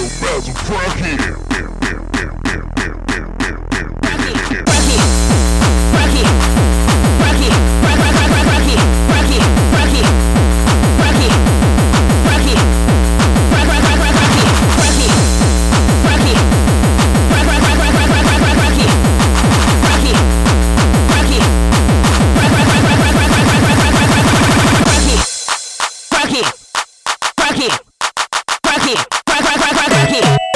razzle crack. Rocky, Rocky, Rocky, Rocky, Rocky, Rocky, Rocky.